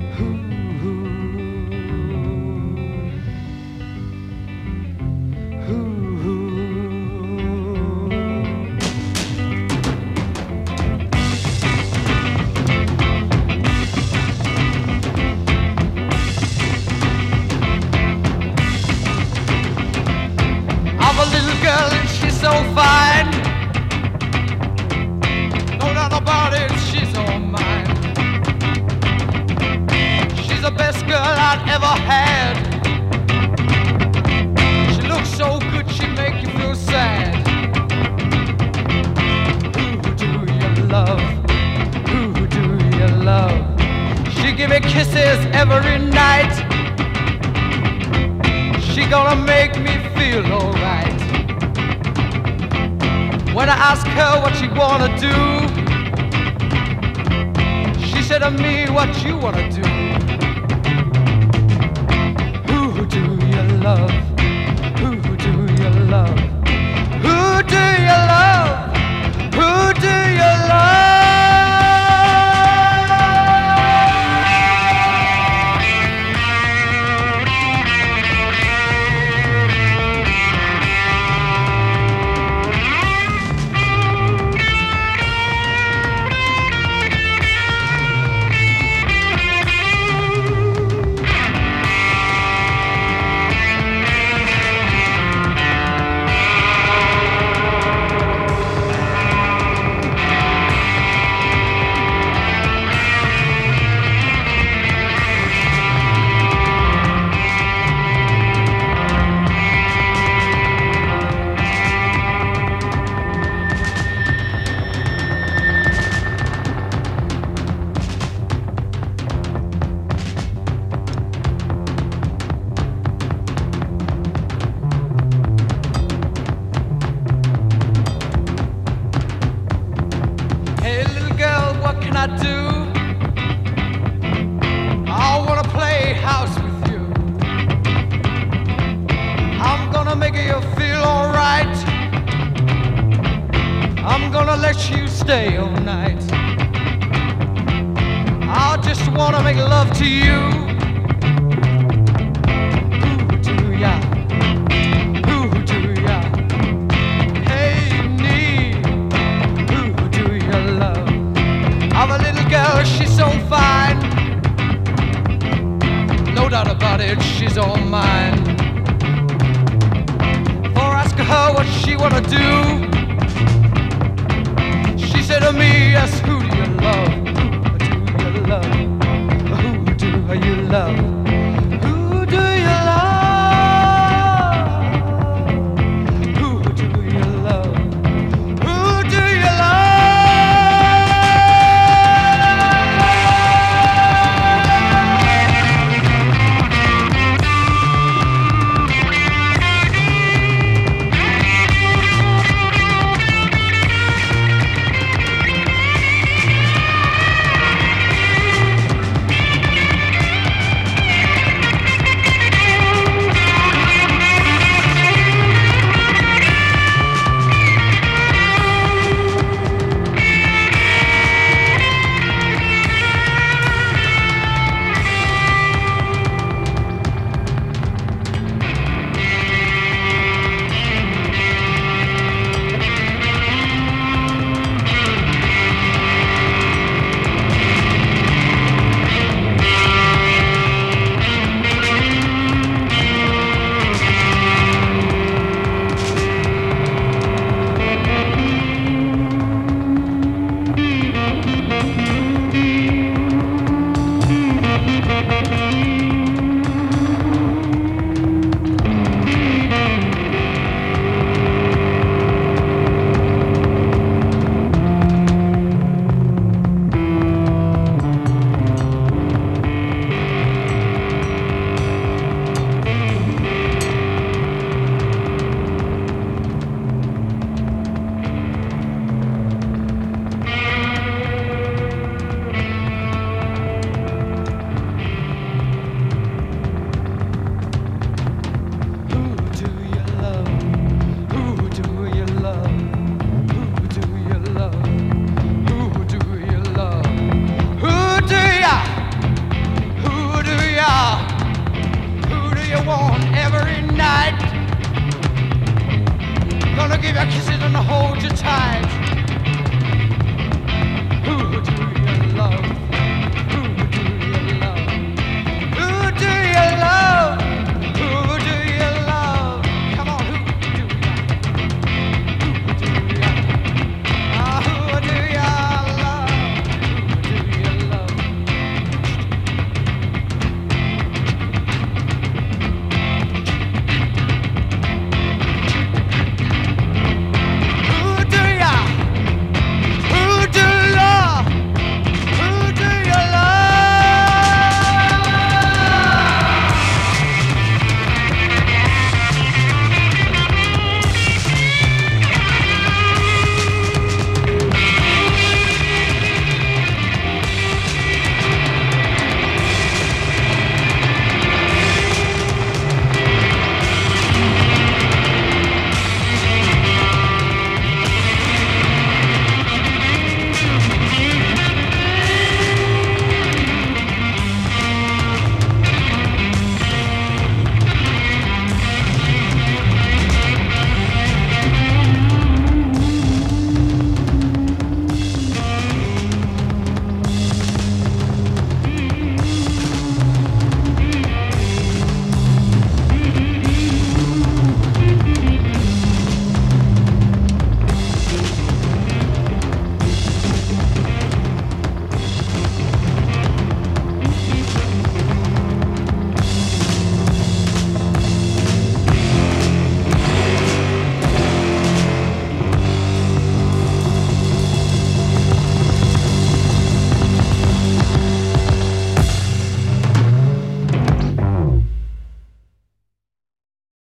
Who? Girl I'd ever had. She looks so good, she make you feel sad. Who do you love? Who do you love? She give me kisses every night. She gonna make me feel alright. When I ask her what she wanna do, she said to me, What you wanna do? Do you love? I do? I wanna play house with you. I'm gonna make you feel alright. I'm gonna let you stay all night. I just wanna make love to you. It, she's all mine. For ask her what she wanna do. She said to me, yes, who do you love? Who do you love? Who do you love? Give you kisses and hold you tight.